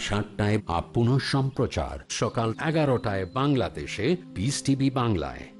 সাতটায় আপন সম্প্রচার সকাল এগারোটায় বাংলাদেশে পিস টিভি বাংলায়।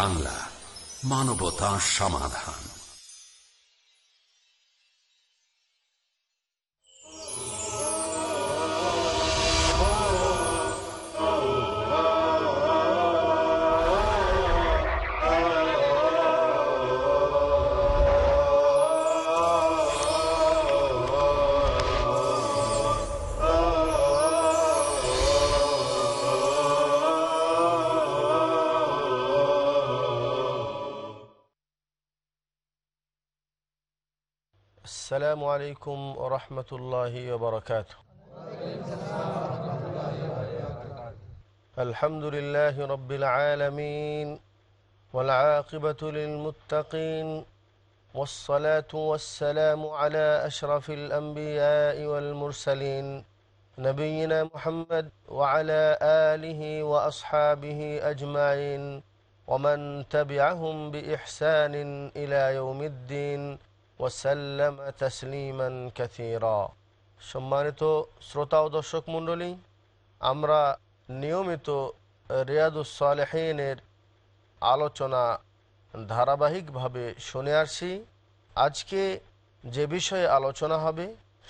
বাংলা মানবতা সমাধান। السلام عليكم ورحمة الله وبركاته. الحمد لله رب العالمين والعاقبة للمتقين والصلاة والسلام على أشرف الأنبياء والمرسلين نبينا محمد وعلى آله وأصحابه أجمعين ومن تبعهم بإحسان إلى يوم الدين ওসাল্লাম তসলিমান কাথিরা সম্মানিত শ্রোতা ও দর্শক মণ্ডলী, আমরা নিয়মিত রিয়াদুসালেহিনের আলোচনা ধারাবাহিকভাবে শুনে আসছি। আজকে যে বিষয়ে আলোচনা হবে,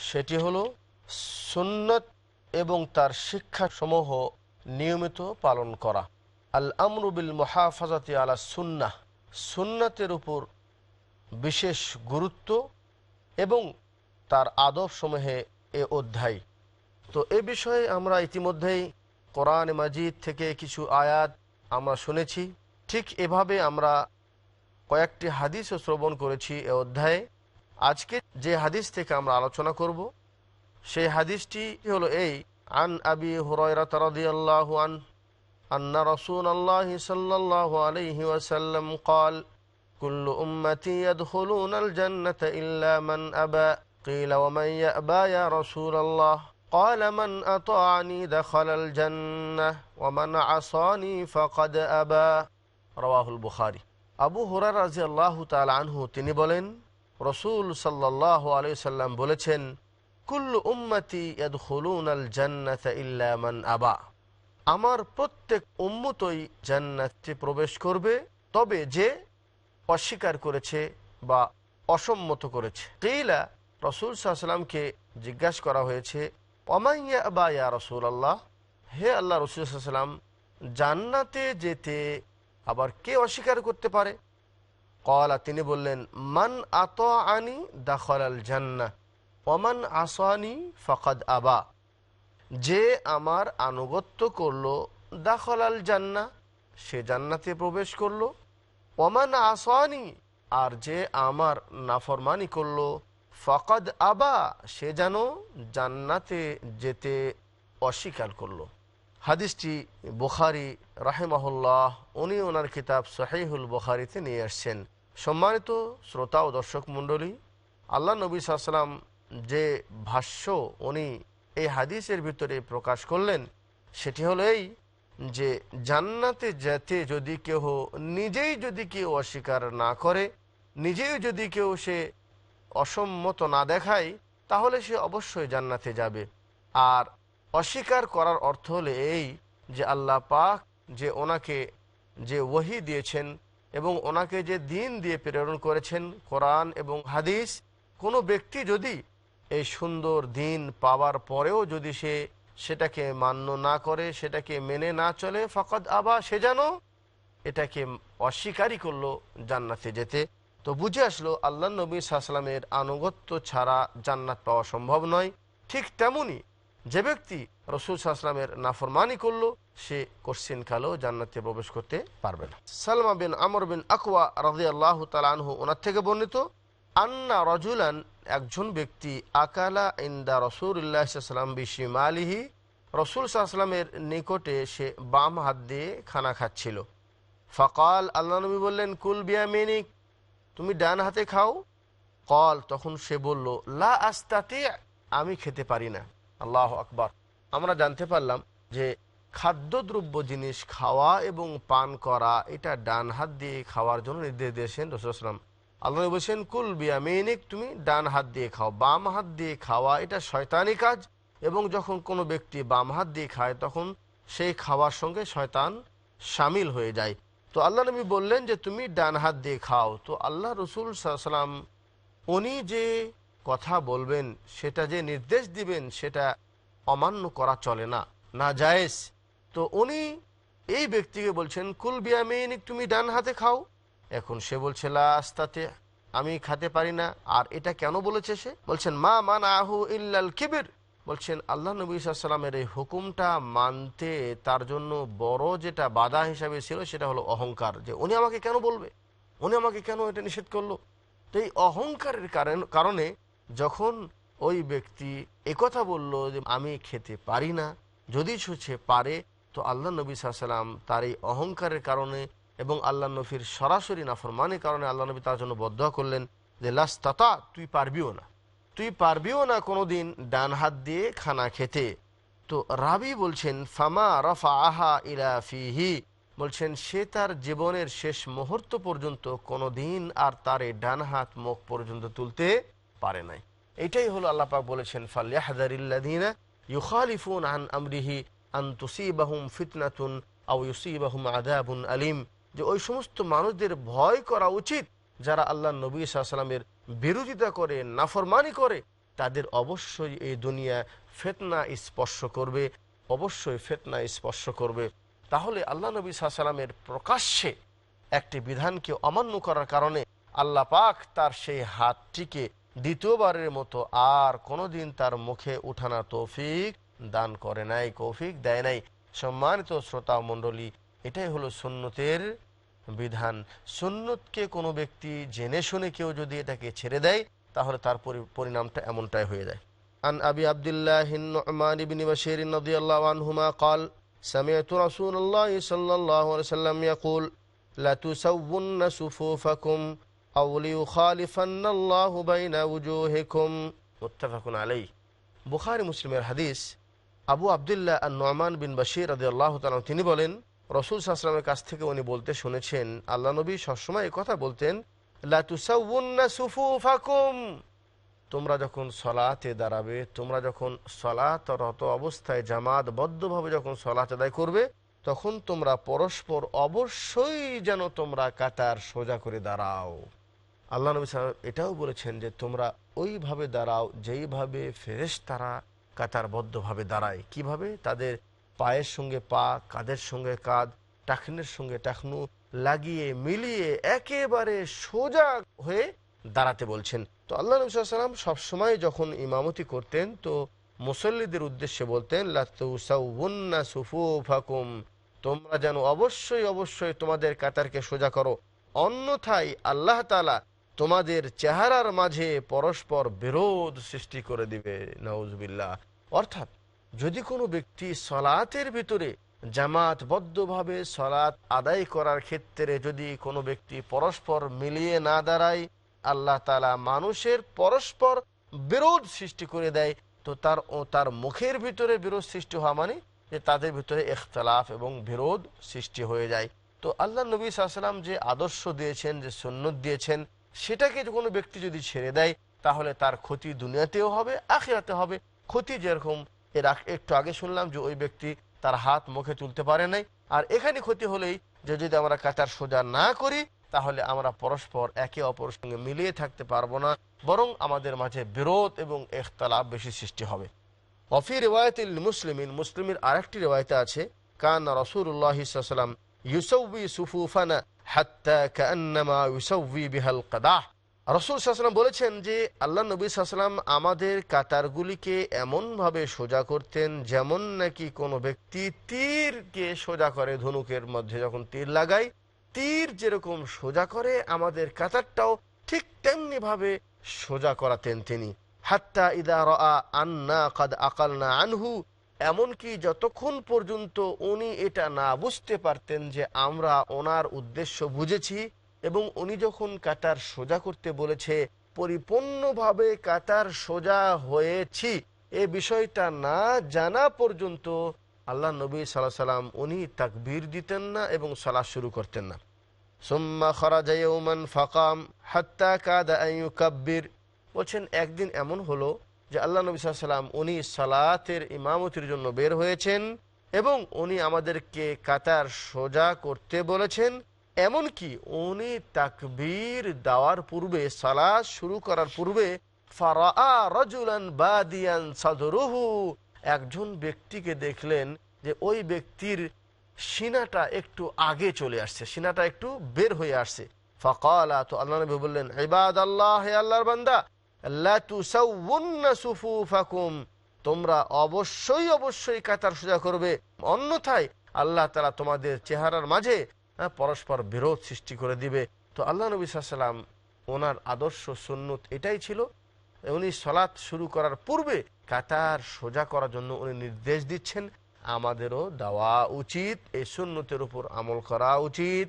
সেটি হলো সুন্নত এবং তার শিক্ষাসমূহ নিয়মিত পালন করা। আল আমরুবিল মহাফাজাতি আলা সুন্নাহ সুন্নাতের উপর বিশেষ গুরুত্ব এবং তার আদব সমূহে এ অধ্যায় তো এ বিষয়ে আমরা ইতিমধ্যেই কোরআন মাজিদ থেকে কিছু আয়াত আমরা শুনেছি ঠিক এভাবে আমরা কয়েকটি হাদিসও শ্রবণ করেছি এ অধ্যায়ে আজকে যে হাদিস থেকে আমরা আলোচনা করব সেই হাদিসটি হলো এই আন আবি হুরায়রাত রাদিয়াল্লাহু আন আন্না রাসূলুল্লাহি সাল্লাল্লাহু আলাইহি ওয়াসাল্লাম قال كل أمتي يدخلون الجنة إلا من أبى قيل ومن يأبى يا رسول الله قال من أطاعني دخل الجنة ومن عصاني فقد أبى رواه البخاري আবু হুরার রাজি আল্লাহ তাল আনহু তিনি বলেন রসুল সাল্লাহ আলাইসাল্লাম বলেছেন কুল্লু উম্মতি ইয়াদখুলুন আল জান্নাত ইল্লা মান আবা আমার প্রত্যেক উম্মতই জান্নাতে প্রবেশ করবে তবে যে অস্বীকার করেছে বা অসম্মত করেছে। কেইলা রসুল সাল্লামকে জিজ্ঞাসা করা হয়েছে অমাইয়া বা ইয়া রসুল আল্লাহ হে আল্লাহ রসুল সাল্লাম জান্নাতে যেতে আবার কে অস্বীকার করতে পারে? কলা তিনি বললেন, মান আত আনি দাখল আল জান্না, ওমান আসানি ফকাদ আবা, যে আমার আনুগত্য করল দাখল আল জান্না, সে জান্নাতে প্রবেশ করল। ওমান আসানি, আর যে আমার নাফরমানি করল, ফকদ আবা, সে যেন জান্নাতে যেতে অস্বীকার করল। হাদিসটি বুখারি রাহেমাহুল্লাহ, উনি ওনার কিতাব সহিহুল বুখারিতে নিয়ে আসছেন। সম্মানিত শ্রোতা ও দর্শক মণ্ডলী, আল্লাহ নবী সাল্লাম যে ভাষ্য উনি এই হাদিসের ভিতরে প্রকাশ করলেন, সেটি হলো এই যে জান্নাতে যেতে যদি কেউ নিজেই যদি কেউ অস্বীকার না করে, নিজেই যদি কেউ সে অসম্মত না দেখায়, তাহলে সে অবশ্যই জান্নাতে যাবে। আর অস্বীকার করার অর্থ হলে এই যে আল্লাহ পাক যে ওনাকে যে ওহি দিয়েছেন এবং ওনাকে যে দিন দিয়ে প্রেরণ করেছেন, কোরআন এবং হাদিস, কোনো ব্যক্তি যদি এই সুন্দর দিন পাওয়ার পরেও যদি সে সেটাকে মান্য না করে, সেটাকে মেনে না চলে, ফকত আবা, সে যেন এটাকে অস্বীকারই করল জান্নাতে যেতে। তো বুঝে আসলো আল্লাহ নবী সাহসালামের আনুগত্য ছাড়া জান্নাত পাওয়া সম্ভব নয়। ঠিক তেমনি যে ব্যক্তি রসুল সাহসালামের নাফরমানি করল, সে কোশ্চিন কালেও জান্নাতে প্রবেশ করতে পারবে না। সালমা বিন আমর বিন আকওয়া রাজি আল্লাহ ওনার থেকে বর্ণিত, আন্না রজুলান একজন ব্যক্তি, আকালা ইন্দা রসুল্লাহাম বিশিম আলিহি রসুল সাহসালামের নিকটে সে বাম হাত দিয়ে খানা খাচ্ছিল। ফকাল, আল্লাহ নবী বললেন, কুল বিয়ামিনিক, তুমি ডান হাতে খাও? কল, তখন সে বলল, লা আস্তাতে, আমি খেতে পারি না। আল্লাহ আকবর। আমরা জানতে পারলাম যে খাদ্যদ্রব্য জিনিস খাওয়া এবং পান করা, এটা ডান হাত দিয়ে খাওয়ার জন্য নির্দেশ দিয়েছেন রসুলাম আল্লাহ বলছেন, কুল বিয়ামিনিক, তুমি ডান হাত দিয়ে খাও, বাম হাত দিয়ে খাওয়া, এটা শয়তানি কাজ। এবং যখন কোনো ব্যক্তি বাম হাত দিয়ে খায়, তখন সেই খাওয়ার সঙ্গে শয়তান সামিল হয়ে যায়। তো আল্লাহ নবী বললেন যে, তুমি ডান হাত দিয়ে খাও। তো আল্লাহ রসুল সাল্লাম উনি যে কথা বলবেন, সেটা যে নির্দেশ দিবেন, সেটা অমান্য করা চলে না না জায়েজ। তো উনি এই ব্যক্তিকে বলছেন, কুল বিয়ামিনিক, তুমি ডান হাতে খাও। এখন সে বলছে লাস্তাতে আমি খেতে পারি না। আর এটা কেন বলেছে সে? বলছেন, মা মান আহু ইল্লাল কিবির। বলছেন, আল্লাহ নবী সাল্লামের এই হুকুমটা মানতে তার জন্য বড় যেটা বাধা হিসাবে ছিল, সেটা হলো অহংকার। যে উনি আমাকে কেন বলবে? উনি আমাকে কেন এটা নিষেধ করল? তো এই অহংকারের কারণে যখন ওই ব্যক্তি একথা বলল যে, আমি খেতে পারি না, যদি সে পারে, তো আল্লাহ নবী সাল্লাম তার এই অহংকারের কারণে এবং আল্লাহ নবীর সরাসরি নাফরমানের কারণে আল্লাহ নবী তার জন্য বদ্ধ করলেন যে, লাস্তাতা, তুই পারবিও না। তুই পারবিও না কোনোদিন ডান হাত দিয়ে খানা খেতে। তো রাবি বলছেন, ফামা রফা আহা ইলা ফিহি। বলছেন, সে তার জীবনের শেষ মুহূর্ত পর্যন্ত কোনো দিন আর তার এই ডান হাত মুখ পর্যন্ত তুলতে পারে নাই। এটাই হলো আল্লাপাক বলেছেন ফালিয়াহদারিল্লাদিনা ইউখালিফুন আন আমরিহি আন তুসিবাহুম ফিতনাতুন আউ ইউসিবাহুম আদাবুন আলিম। যে ওই সমস্ত মানুষদের ভয় করা উচিত যারা আল্লাহ নবী সাল্লামের বিরোধিতা করে, নাফরমানি করে, তাদের অবশ্যই এই দুনিয়া ফেতনা স্পর্শ করবে, অবশ্যই ফেতনা স্পর্শ করবে। তাহলে আল্লাহ নবী সাল্লামের প্রকাশ্যে একটি বিধানকে অমান্য করার কারণে আল্লাহ পাক তার সেই হাতটিকে দ্বিতীয়বারের মতো আর কোনোদিন তার মুখে উঠানা তৌফিক দান করে নাই, কৌফিক দেয় নাই। সম্মানিত শ্রোতা মণ্ডলী এটাই হলো সুন্নতের বিধান সুন্নতকে কোনো ব্যক্তি জেনে শুনে কেউ যদি এটাকে ছেড়ে দেয় তাহলে তার পরিণামটা এমনটাই হয়ে যায় আন আবি আবদুল্লাহ النعمان بن بشير رضي الله عنهما قال سمعت رسول الله صلى الله عليه وسلم يقول لا تسون صفوفكم أو ليخالفن الله بين وجوهكم متفق عليه বুখারি মুসলিমের হাদিস আবু আবদুল্লাহ আর নোমান বিন বশির রদি আল্লাহ তিনি বলেন রসুল সাহসালামের কাছ থেকে উনি বলতে শুনেছেন, আল্লাহ নবী সবসময় কথা বলতেন তোমরা যখন সলাতে দাঁড়াবে, তোমরা যখন সলাতরত অবস্থায় জামাত বদ্ধভাবে যখন সলাতে আদায় করবে, তখন তোমরা পরস্পর অবশ্যই যেন তোমরা কাতার সোজা করে দাঁড়াও। আল্লাহ নবী সাহেব এটাও বলেছেন যে, তোমরা ওইভাবে দাঁড়াও যেইভাবে ফেরেস তারা কাতারবদ্ধভাবে দাঁড়ায়। কীভাবে? তাদের পায়ের সঙ্গে পা কাদের সঙ্গে কাঁধ টাকনের সঙ্গে টাকনু লাগিয়ে, মিলিয়ে একেবারে সোজা হয়ে দাঁড়াতে বলছেন। তো আল্লাহ নবীলাম সবসময় যখন ইমামতি করতেন, তো মুসল্লিদের উদ্দেশ্যে বলতেন ফাকুম তোমরা যেন অবশ্যই অবশ্যই তোমাদের কাতারকে সোজা করো। অন্যথায় আল্লাহ তালা তোমাদের চেহারার মাঝে পরস্পর বিরোধ সৃষ্টি করে দিবে। নওয়াজবিল্লাহ অর্থাৎ যদি কোনো ব্যক্তি সলাতের ভিতরে জামাতবদ্ধভাবে সলাৎ আদায় করার ক্ষেত্রে যদি কোনো ব্যক্তি পরস্পর মিলিয়ে না দাঁড়ায়, আল্লাহ তালা মানুষের পরস্পর বিরোধ সৃষ্টি করে দেয়, তো তার ও তার মুখের ভিতরে বিরোধ সৃষ্টি হওয়া মানে যে তাদের ভিতরে এখতলাফ এবং বিরোধ সৃষ্টি হয়ে যায়। তো আল্লাহ নবী সাল্লাম যে আদর্শ দিয়েছেন, যে সন্ন্যত দিয়েছেন, সেটাকে কোনো ব্যক্তি যদি ছেড়ে দেয়, তাহলে তার ক্ষতি দুনিয়াতেও হবে আখেরাতে হবে। ক্ষতি যেরকম এর একটু আগে শুনলাম যে ওই ব্যক্তি তার হাত মুখে তুলতে পারে নাই। আর এখানে ক্ষতি হলেই যে যদি আমরা কাতার সোজা না করি, তাহলে আমরা পরস্পর একে অপরের সঙ্গে মিলিয়ে থাকতে পারব না, বরং আমাদের মাঝে বিরোধ এবং এখতালাপ বেশি সৃষ্টি হবে। অফি রেওয়ায়তিল মুসলিমিন, মুসলিমের আরেকটি রেওয়ায়তে আছে, কান রসুল্লাহ সাল্লাম ইউসৌবি সুফুফানা হাত্তা কান্নামা ইউসৌবি বিহাল কাদাহ। রসুল সাল্লাম বলেছেন যে, আল্লাহ নবী সাল্লাম আমাদের কাতারগুলিকে এমনভাবে সোজা করতেন যেমন নাকি কোনো ব্যক্তি তীরকে সোজা করে ধনুকের মধ্যে যখন তীর লাগায়, তীর যেরকম সোজা করে আমাদের কাতারটাও ঠিক তেমনি ভাবে সোজা করাতেন তিনি। হাত্তা ইদা রা আন্না কাদ আকাল না আনহু, এমনকি যতক্ষণ পর্যন্ত উনি এটা না বুঝতে পারতেন যে আমরা ওনার উদ্দেশ্য বুঝেছি এবং উনি যখন কাতার সোজা করতে বলেছে, পরিপূর্ণভাবে কাতার সোজা হয়েছি, এ বিষয়টা না জানা পর্যন্ত আল্লাহ নবী সাল্লাহ সাল্লাম উনি তাকবীর দিতেন না এবং সালাহ শুরু করতেন না। সুম্মা খরাজা ইয়ৌমান ফাকাম হাত্তা কাদা আইয়ুকাব্বির বলছেন, একদিন এমন হলো যে আল্লাহ নবী সাল্লাম উনি সালাতের ইমামতির জন্য বের হয়েছেন এবং উনি আমাদেরকে কাতার সোজা করতে বলেছেন এমনকি উনি তাকবীর দেওয়ার পূর্বে সালা শুরু করার পূর্বে রজুলান একজন ব্যক্তিকে দেখলেন যে ওই ব্যক্তির সিনাটা একটু আগে চলে আসছে, সিনাটা একটু বের হয়ে আসছে। ফকালা, তো আল্লাহ নবী বললেন ইবাদ আল্লাহ আল্লাহর বান্দা তোমরা অবশ্যই অবশ্যই কাতার সোজা করবে। অন্যথায় আল্লাহ তালা তোমাদের চেহারার মাঝে পরস্পর বিরোধ সৃষ্টি করে দিবে। তো আল্লাহ নবী সাল্লাম ওনার আদর্শ সুন্নত এটাই ছিল। উনি সলাৎ শুরু করার পূর্বে কাতার সোজা করার জন্য উনি নির্দেশ দিচ্ছেন, আমাদেরও দেওয়া উচিত, এই সুন্নতের উপর আমল করা উচিত।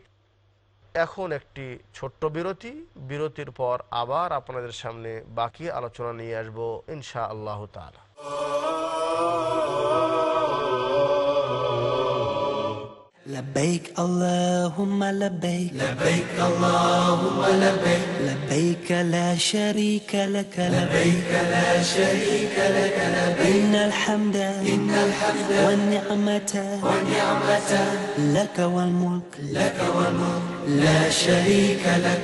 এখন একটি ছোট্ট বিরতি, বিরতির পর আবার আপনাদের সামনে বাকি আলোচনা নিয়ে আসব ইনশা আল্লাহ তালা لبيك اللهم لبيك لبيك اللهم لبيك لبيك لا شريك لك لبيك لا شريك لك لبيك إن الحمد إن الحمد والنعمة والنعمة لك والملك لك والملك لا شريك لك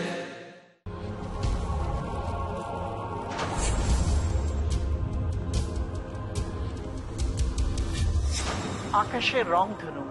আকাশের রং ধনু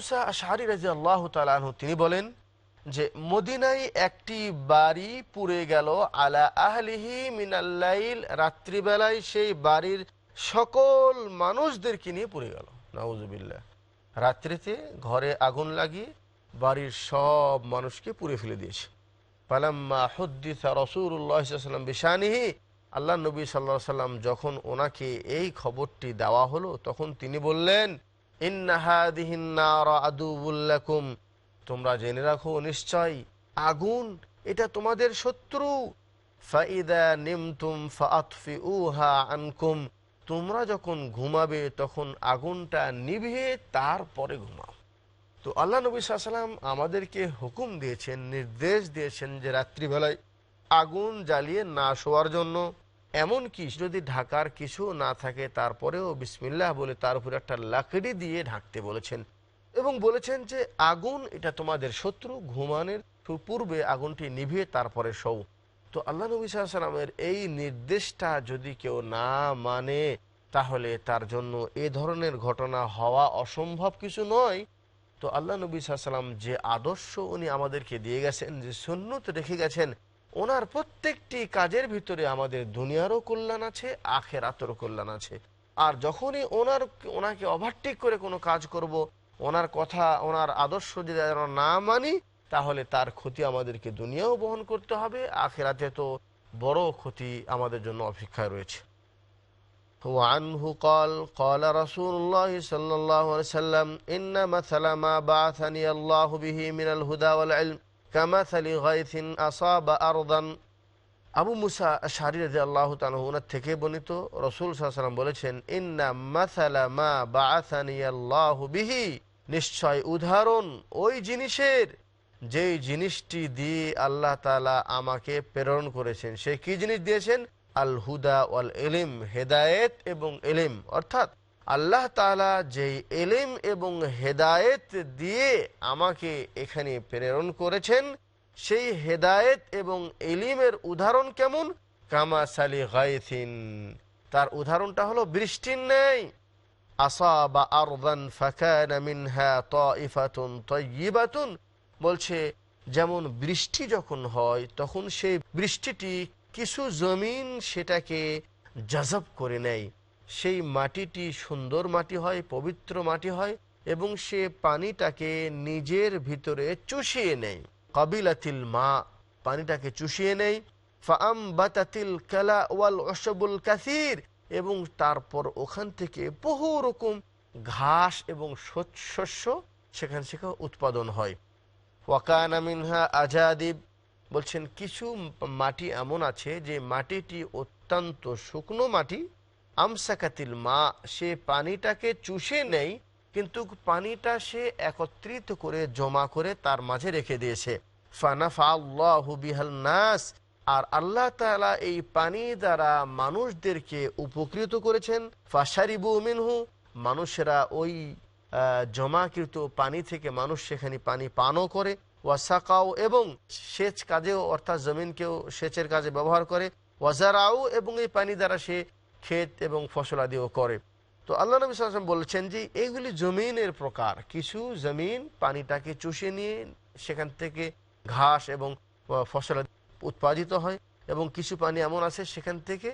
মুসা আশারি রাজি আল্লাহ তালু তিনি বলেন যে, মদিনায় একটি বাড়ি পুড়ে গেল আলা আহলিহি মিনাল্লাইল রাত্রিবেলায় সেই বাড়ির সকল মানুষদেরকে নিয়ে পুড়ে গেল। নাউজুবিল্লাহ। রাত্রিতে ঘরে আগুন লাগিয়ে বাড়ির সব মানুষকে পুড়ে ফেলে দিয়েছে। পালাম্মা হদ্দিসা রসুল্লাহাম বিশানিহি আল্লাহ নবী সাল্লা সাল্লাম যখন ওনাকে এই খবরটি দেওয়া হলো, তখন তিনি বললেন তোমরা জেনে রাখো নিশ্চয়, আগুন এটা তোমাদের শত্রু। উহা আনকুম। তোমরা যখন ঘুমাবে তখন আগুনটা নিভিয়ে তারপরে ঘুমাও। তো আল্লাহ নবী সাল্লাম আমাদেরকে হুকুম দিয়েছেন, নির্দেশ দিয়েছেন যে রাত্রিবেলায় আগুন জ্বালিয়ে না শোয়ার জন্য। এমন কি, যদি ঢাকার কিছু না থাকে, তারপরেও বিসমিল্লাহ বলে তার উপরে একটা লাকড়ি দিয়ে ঢাকতে বলেছেন। এবং বলেছেন যে, আগুন, এটা তোমাদের শত্রু, ঘুমানোর পূর্বে আগুনটি নিভিয়ে তারপরে শৌ তো আল্লাহ নবী সাল্লামের এই নির্দেশটা যদি কেউ না মানে তাহলে তার জন্য এ ধরনের ঘটনা হওয়া অসম্ভব কিছু নয়। তো আল্লাহ নবী সাল্লাম যে আদর্শ উনি আমাদেরকে দিয়ে গেছেন, যে সুন্নত রেখে গেছেন ওনার প্রত্যেকটি কাজের ভিতরে আমাদের দুনিয়ারও কল্যাণ আছে আখেরাতেরও কল্যাণ আছে আর যখনই ওনার ওনাকে ওভারটেক করে কোনো কাজ করব ওনার কথা ওনার আদর্শ যদি আমরা না মানি তাহলে তার ক্ষতি আমাদেরকে দুনিয়াও বহন করতে হবে আখেরাতে তো বড় ক্ষতি আমাদের জন্য অপেক্ষায় রয়েছে وعنه قال قال رسول الله صلى الله عليه وسلم إن مثل ما بعثني الله به من الهدى والعلم কামাথালি গাইথিন আসা বা আরদান। আবু মুসা শাহরি রাজি আল্লাহ তানহনার থেকে বর্ণিত রসুল সাল্লাম বলেছেন, ইন্না মাসালা মা বা আসানি বিহি। নিশ্চয় উদাহরণ ওই জিনিসের, যেই জিনিসটি দিয়ে আল্লাহ তালা আমাকে প্রেরণ করেছেন। সে কি জিনিস দিয়েছেন? আল হুদা ওয়াল এলিম হেদায়েত এবং এলিম অর্থাৎ আল্লাহ তালা যেই এলিম এবং হেদায়েত দিয়ে আমাকে এখানে প্রেরণ করেছেন, সেই হেদায়েত এবং এলিমের উদাহরণ কেমন? কামা সালি গাইথিন তার উদাহরণটা হলো বৃষ্টির নেই আসাবা আরদান বলছে, যেমন বৃষ্টি যখন হয়, তখন সেই বৃষ্টিটি কিছু জমিন সেটাকে জাজব করে নেয়। সেই মাটিটি সুন্দর মাটি হয়, পবিত্র মাটি হয় এবং সে পানিটাকে নিজের ভিতরে চুষিয়ে নেয়। কাবিলাতিল মা, পানিটাকে চুষিয়ে নেয়। ফাম বাতাতিল কালা ওয়াল অসবুল কাসির এবং তারপর ওখান থেকে বহু রকম ঘাস এবং শস্য সেখান থেকে উৎপাদন হয়। ওয়াকানা মিনহা আজাদিব, বলছেন, কিছু মাটি এমন আছে যে মাটিটি অত্যন্ত শুকনো মাটি আমসাকাতিল মা, সে পানিটাকে চুষে নেই, কিন্তু পানিটা সে একত্রিত করে জমা করে তার মাঝে রেখে দিয়েছে। নাস, আর আল্লাহ তালা এই পানি দ্বারা মানুষদেরকে উপকৃত করেছেন। ফাশারিবু মিনহু, মানুষেরা ওই জমাকৃত পানি থেকে মানুষ সেখানে পানি পানও করে। ওয়াসাকাও এবং সেচ কাজেও, অর্থাৎ জমিনকেও সেচের কাজে ব্যবহার করে। ওয়াজারাও এবং এই পানি দ্বারা সে ক্ষেত এবং ফসলাদিও করে। তো আল্লাহ নবী সাল্লাম বলেছেন যে এইগুলি জমিনের প্রকার। কিছু জমিন পানিটাকে চুষে নিয়ে সেখান থেকে ঘাস এবং ফসল উৎপাদিত হয় এবং কিছু পানি এমন আছে সেখান থেকে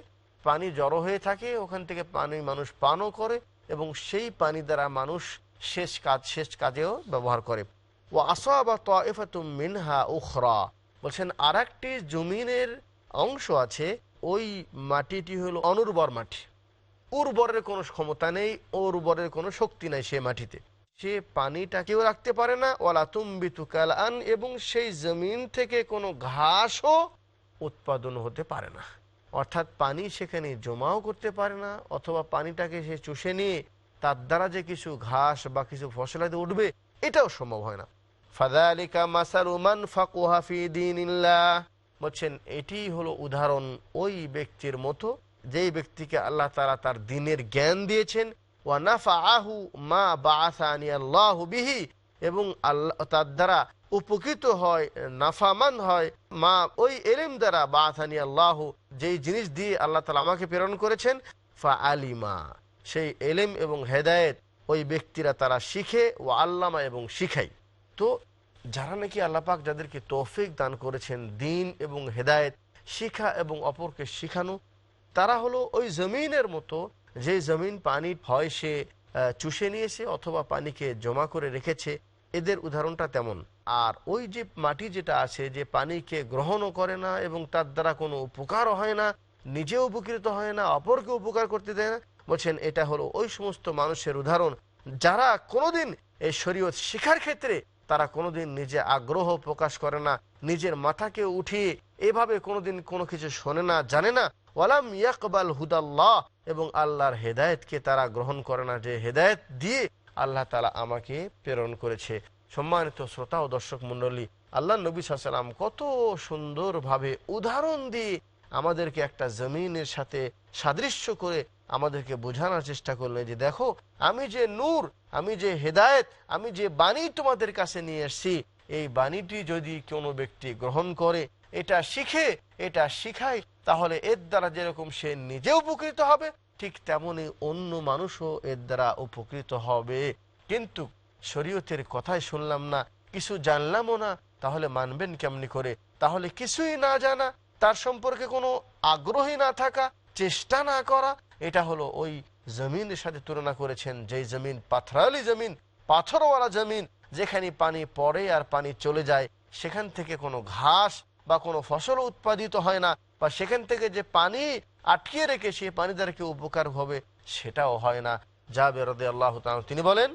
পানি জড়ো হয়ে থাকে, ওখান থেকে পানি মানুষ পানও করে এবং সেই পানি দ্বারা মানুষ শেষ কাজ, শেষ কাজেও ব্যবহার করে। ও আসা বা তাইফাতুম মিনহা উখরা। বলছেন আর জমিনের অংশ আছে ওই মাটিটি হলো অনুর্বর মাটি। উর্বরের কোনো ক্ষমতা নেই, উর্বরের কোনো শক্তি নাই সে মাটিতে। সে পানিটা কেউ রাখতে পারে না ওলা তুম্বিতু কালান এবং সেই জমিন থেকে কোনো ঘাসও উৎপাদন হতে পারে না। অর্থাৎ পানি সেখানে জমাও করতে পারে না, অথবা পানিটাকে সে চুষে নিয়ে তার দ্বারা যে কিছু ঘাস বা কিছু ফসলাতে উঠবে, এটাও সম্ভব হয় না। ফাদালিকা মাসাল উমান ফাকুহাফি দিন বলছেন, এটি হলো উদাহরণ ওই ব্যক্তির মতো, যেই ব্যক্তিকে আল্লাহ তালা তার দিনের জ্ঞান দিয়েছেন ওয়ানাফা আহু মা আল্লাহ বিহি এবং আল্লাহ তার দ্বারা উপকৃত হয়, নাফামান হয়, মা ওই এলিম দ্বারা বাসানি আল্লাহ, যেই জিনিস দিয়ে আল্লাহ তালা আমাকে প্রেরণ করেছেন ফা আলিমা সেই এলিম এবং হেদায়েত ওই ব্যক্তিরা তারা শিখে ও আল্লামা এবং শিখাই। তো যারা নাকি আল্লাপাক যাদেরকে তৌফিক দান করেছেন দিন এবং হেদায়েত, শিখা এবং অপরকে শিখানো, তারা হলো ওই জমিনের মতো, যে জমিন পানি হয় সে চুষে নিয়েছে অথবা পানিকে জমা করে রেখেছে, এদের উদাহরণটা তেমন। আর ওই যে মাটি যেটা আছে, যে পানিকে গ্রহণও করে না এবং তার দ্বারা কোনো উপকারও হয় না, নিজেও উপকৃত হয় না, অপরকে উপকার করতে দেয় না, বলছেন এটা হলো ওই সমস্ত মানুষের উদাহরণ, যারা কোনোদিন এই শরীয়ত শিখার ক্ষেত্রে তারা কোনোদিন নিজে আগ্রহ প্রকাশ করে না, নিজের মাথাকে উঠিয়ে এভাবে কোনোদিন কোনো কিছু শোনে না, জানে না। ওয়ালাম ইয়াকবাল হুদাল্লাহ, এবং আল্লাহর হেদায়েতকে তারা গ্রহণ করে না, যে হেদায়েত দিয়ে আল্লাহ তালা আমাকে প্রেরণ করেছে। সম্মানিত শ্রোতা ও দর্শক মণ্ডলী আল্লাহ নবী সাল্লাম কত সুন্দরভাবে উদাহরণ দিয়ে আমাদেরকে একটা জমিনের সাথে সাদৃশ্য করে আমাদেরকে বোঝানোর চেষ্টা করলেন যে দেখো, আমি যে নূর, আমি যে হেদায়েত, আমি যে বাণী তোমাদের কাছে নিয়ে এসছি, এই বাণীটি যদি কোনো ব্যক্তি গ্রহণ করে, এটা শিখে, এটা শিখায়, তাহলে এর দ্বারা যেরকম সে নিজে উপকৃত হবে, ঠিক তেমনি অন্য মানুষও এর দ্বারা উপকৃত হবে। কিন্তু শরীয়তের কথাই শুনলাম না, কিছু জানলামও না, তাহলে মানবেন কেমনি করে? তাহলে কিছুই না জানা, তার সম্পর্কে কোনো আগ্রহী না থাকা, চেষ্টা না করা এটা হলো ওই জমিনের সাথে তুলনা করেছেন যেই জমিন পাথরালি জমিন, পাথরওয়ালা জমিন, যেখানে পানি পড়ে আর পানি চলে যায়, সেখান থেকে কোনো ঘাস বা কোনো ফসল উৎপাদিত হয় না, বা সেখান থেকে যে পানি আটকিয়ে রেখে সে পানি দ্বারা কেউ উপকার হবে, সেটাও হয় না। যা বেরোদে আল্লাহ তিনি বলেন,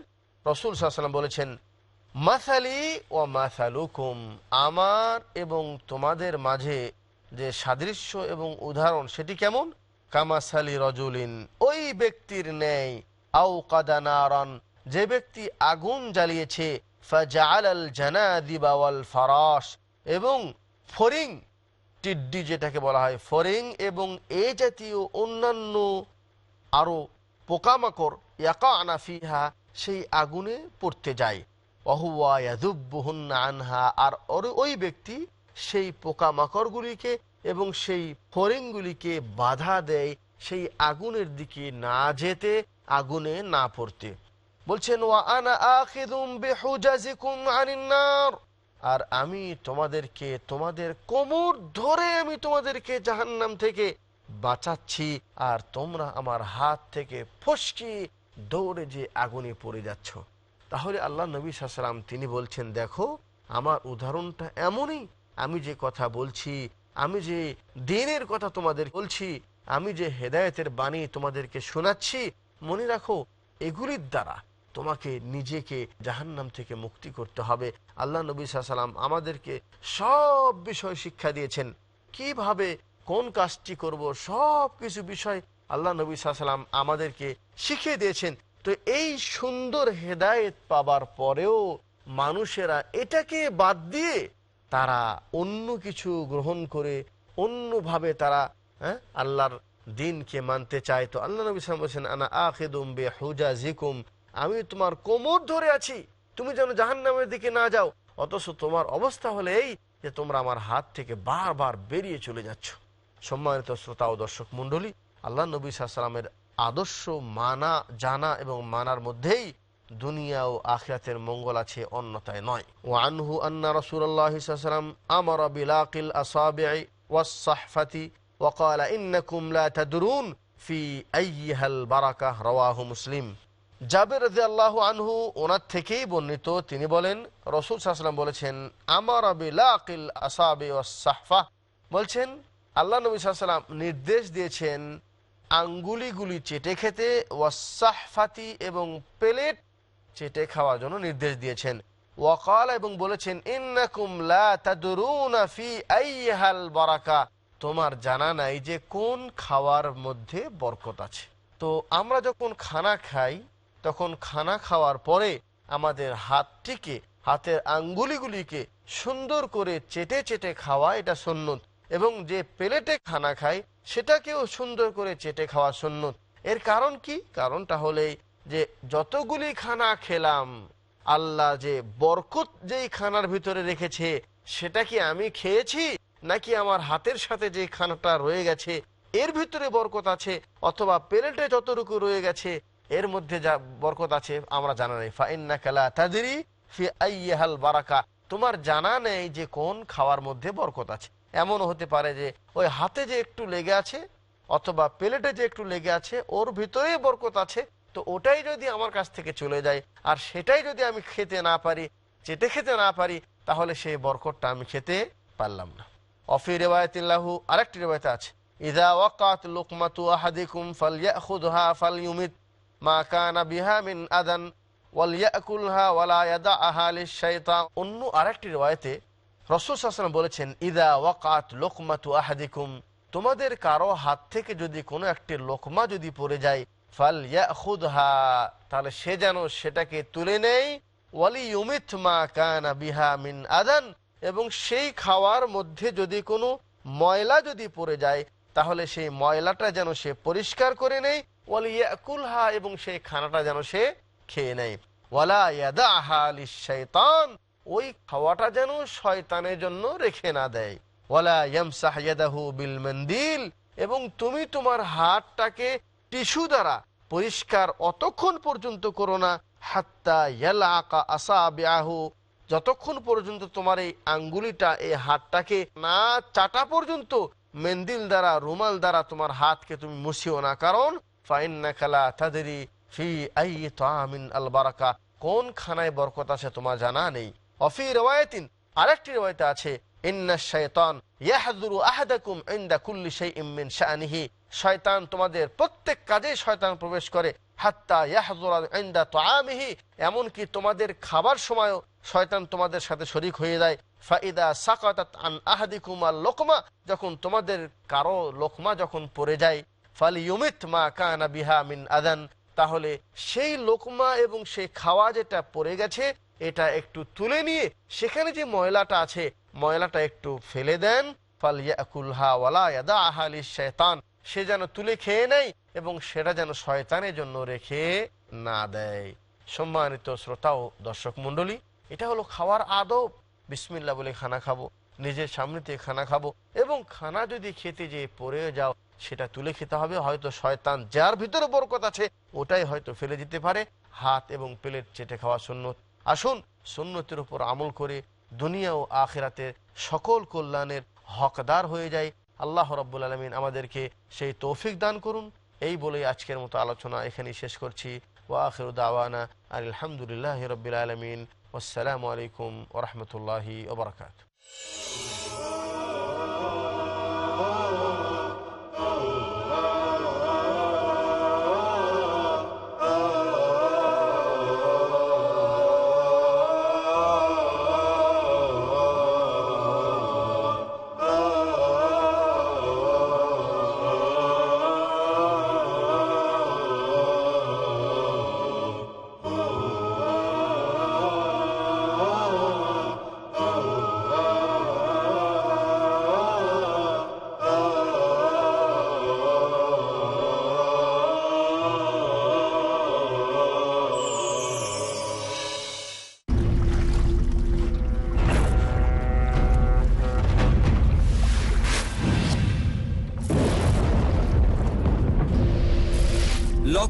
রসুল সাল্লাম বলেছেন, মাসালি ও মাসালুকুম আমার এবং তোমাদের মাঝে যে সাদৃশ্য এবং উদাহরণ, সেটি কেমন? কামাসালি রজুলিন, ওই ব্যক্তির ন্যায় আউ কাদানারন যে ব্যক্তি আগুন জ্বালিয়েছে ফাজাল আল জানাদিবা ওয়াল ফারাস এবং ফরিং, টিড্ডি যেটাকে বলা হয়, ফরিং এবং এ জাতীয় অন্যান্য আরও পোকামাকড় ইয়াকা আনাফিহা সেই আগুনে পড়তে যায়। অহুয়া ইয়াদুব্বুহুন্না আনহা, আর ওই ব্যক্তি সেই পোকামাকড়গুলিকে এবং সেই ফরিংগুলিকে বাধা দেয় সেই আগুনের দিকে না যেতে, আগুনে না পড়তে। বলছেন, ওয়া আনা আখিদুম বিহুজাজিকুম আনিন নার। আর আমি তোমাদেরকে, তোমাদের কোমর ধরে আমি তোমাদেরকে জাহান্নাম থেকে বাঁচাচ্ছি, আর তোমরা আমার হাত থেকে ফসকি দৌড়ে যে আগুনে পড়ে যাচ্ছ। তাহলে আল্লাহ নবী সাসালাম তিনি বলছেন, দেখো, আমার উদাহরণটা এমনই। আমি যে কথা বলছি আমি যে দিনের কথা তোমাদের বলছি, আমি যে হেদায়েতের বাণী তোমাদেরকে শোনাচ্ছি, মনে রাখো, এগুলির দ্বারা তোমাকে নিজেকে জাহান্নাম থেকে মুক্তি করতে হবে। আল্লাহ নবী সাল্লাম আমাদেরকে সব বিষয় শিক্ষা দিয়েছেন। কীভাবে, কোন কাজটি করব সব কিছু বিষয় আল্লাহ নবী সাল্লাম আমাদেরকে শিখিয়ে দিয়েছেন। তো এই সুন্দর হেদায়েত পাবার পরেও মানুষেরা এটাকে বাদ দিয়ে তারা অন্য কিছু গ্রহণ করে অন্যভাবে তারা হ্যাঁ আল্লাহর দিনকে মানতে চায়। তো আল্লাহ নবী সাল্লাম বলছেন, আনা আখেদুম বে হুজা জিকুম আমি তোমার কোমর ধরে আছি। তুমি যেন জাহান্নামের দিকে না যাও। অথচ তোমার অবস্থা হলে এই যে তোমরা আমার হাত থেকে বারবার বেরিয়ে চলে যাচ্ছ। সম্মানিত শ্রোতা ও দর্শক মন্ডলী আল্লাহ নবী সাল্লামের আদর্শ মানা, জানা এবং মানার মধ্যেই দুনিয়া ও আখরাতের মঙ্গল আছে, অন্যতায় নয়। ও আনহু আন্না রসুল্লাহ সাল্লাম আমার বিলাকিল আসাবে ওয়াসাহফাতি ওকালা ইন্নাকুম লা তাদরুন ফি আইহাল বারাকাহ রওয়াহু মুসলিম। জাবের রাজি আল্লাহ আনহু ওনার থেকেই বর্ণিত, তিনি বলেন, রসুল ওয়াসাল্লাম বলেছেন, আমার বিলাকিল আসাবে ওয়াসাহফা বলছেন, আল্লাহ নবী সাল্লাম নির্দেশ দিয়েছেন, আঙ্গুলিগুলি চেটে খেতে ওয়াসাহফাতি এবং প্লেট চেটে খাওয়ার জন্য নির্দেশ দিয়েছেন। ওয়াকাল এবং বলেছেন বারাকা। তোমার জানা নাই যে কোন খাওয়ার মধ্যে বরকত আছে। তো আমরা যখন খানা খাই, তখন খানা খাওয়ার পরে আমাদের হাতটিকে, হাতের আঙ্গুলিগুলিকে সুন্দর করে চেটে চেটে খাওয়া এটা সন্ন্যত এবং যে প্লেটে খানা খায়, সেটাকেও সুন্দর করে চেটে খাওয়া সন্ন্যত এর কারণ কি? কারণটা হলেই যে যতগুলি খানা খেলাম, আল্লাহ যে বরকত যেই খানার ভিতরে রেখেছে, সেটা কি আমি খেয়েছি? নাকি আমার হাতের সাথে যে খানাটা রয়ে গেছে, এর ভিতরে বরকত আছে? অথবা প্লেটে যতটুকু রয়ে গেছে, এর মধ্যে যা বরকত আছে, আমরা জানা নেই। ফাইন্না কালা তাদেরই ফি আইহাল বারাকা। তোমার জানা নেই যে কোন খাওয়ার মধ্যে বরকত আছে। এমনও হতে পারে যে ওই হাতে যে একটু লেগে আছে, অথবা প্লেটে যে একটু লেগে আছে, ওর ভিতরেই বরকত আছে তো ওটাই যদি আমার কাছ থেকে চলে যায়, আর সেটাই যদি আমি খেতে না পারি, চেটে খেতে না পারি, তাহলে সেই বরকতটা আমি খেতে পারলাম না। অফি রেওয়ায়তিল্লাহু, আরেকটি রেওয়ায়তে আছে। ইদা ওয়াকাত লুকমাতু আহাদিকুম ফালইয়াখুযহা ফালইউমিত মা কানা বিহা মিন আদান ওয়ালিয়াকুলহা ওয়ালা ইয়াদাআহা লিশ-শাইতান। অন্য আরেকটি রিওয়ায়াতে রাসূল আলাইহি বলেছেন, ইদা ওয়াকাত লুকমাতু আহাদিকুম। তোমাদের কারও হাত থেকে যদি কোনো একটি লোকমা যদি পড়ে যায় ফাল ইয়াখুদহা তাহলে সে যেন সেটাকে তুলে নেয়। ওয়ালি ইউমিত মা কানা বিহা মিন আদান, এবং সেই খাওয়ার মধ্যে যদি কোনো ময়লা যদি পড়ে যায়, তাহলে সেই ময়লাটা যেন সে পরিষ্কার করে নেয়। ওয়ালি ইয়াকুলহা এবং সেই খানাটা যেন সে খেয়ে নেয়। ওয়ালা ইয়াদাহা লিশ-শাইতান ওই খাওয়াটা যেন শয়তানের জন্য রেখে না দেয়। ওয়ালা ইয়ামসাহ ইয়াদাহু বিল মান্দিল, এবং তুমি তোমার হাতটাকে টিস্যু দ্বারা পরিষ্কার অতক্ষণ পর্যন্ত করো না, হাত্তা আসা আসাবিআহু। যতক্ষণ পর্যন্ত তোমার এই আঙ্গুলিটা, এই হাতটাকে না চাটা পর্যন্ত মেন্দিল দ্বারা, রুমাল দ্বারা তোমার হাতকে তুমি মুছিও না। কারণ ফাইন্না খালা তাদেরই ফি আই তামিন আল বারাকা কোন খানায় বরকত আছে তোমার জানা নেই। অফি রেওয়ায়তিন, আরেকটি রেওয়ায়তে আছে শয়তান তোমাদের প্রত্যেক কাজে শয়তান প্রবেশ করে। এমনকি তোমাদের খাবার সময়ও শয়তান তোমাদের সাথে শরিক হয়ে যায়। লোকমা। যখন তোমাদের কারও লোকমা যখন পড়ে যায় ফাল ইউমিত মা কানা বিহা মিন আদান তাহলে সেই লোকমা এবং সেই খাওয়া যেটা পড়ে গেছে এটা একটু তুলে নিয়ে সেখানে যে ময়লাটা আছে, ময়লাটা একটু ফেলে দেন। শয়তান সে যেন তুলে খেয়ে নেয় এবং সেটা যেন শয়তানের জন্য রেখে না দেয়। সম্মানিত শ্রোতা ও দর্শক মণ্ডলী, এটা হলো খাওয়ার আদব। বিসমিল্লা বলে খানা খাব, নিজের সামনেতে খানা খাব এবং খানা যদি খেতে যে পড়ে যাও, সেটা তুলে খেতে হবে। হয়তো শয়তান যার ভিতরে বরকত আছে, ওটাই হয়তো ফেলে দিতে পারে। হাত এবং প্লেট চেটে খাওয়া সুন্নত। আসুন সুন্নতির উপর আমল করে দুনিয়া ও আখেরাতে সকল কল্যাণের হকদার হয়ে যায় আল্লাহ রব্বুল আলমিন আমাদেরকে সেই তৌফিক দান করুন। এই বলেই আজকের মতো আলোচনা এখানেই শেষ করছি। ও আখের দাওয়ানা আর আলহামদুলিল্লাহ রবিল আলমিন। আসসালামু আলাইকুম ওরহমতুল্লাহি ওবরাকাত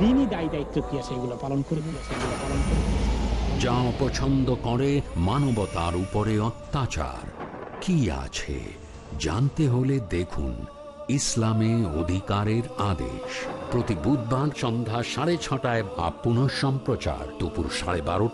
দিনই দায়ী দায়িত্ব কি আছে এগুলো পালন করে যা অপছন্দ করে মানবতার উপরে অত্যাচার কি আছে জানতে হলে দেখুন ইসলামে অধিকারের আদেশ প্রতি বুধবার সন্ধ্যা সাড়ে ছটায় বা পুনঃ সম্প্রচার দুপুর সাড়ে বারোটা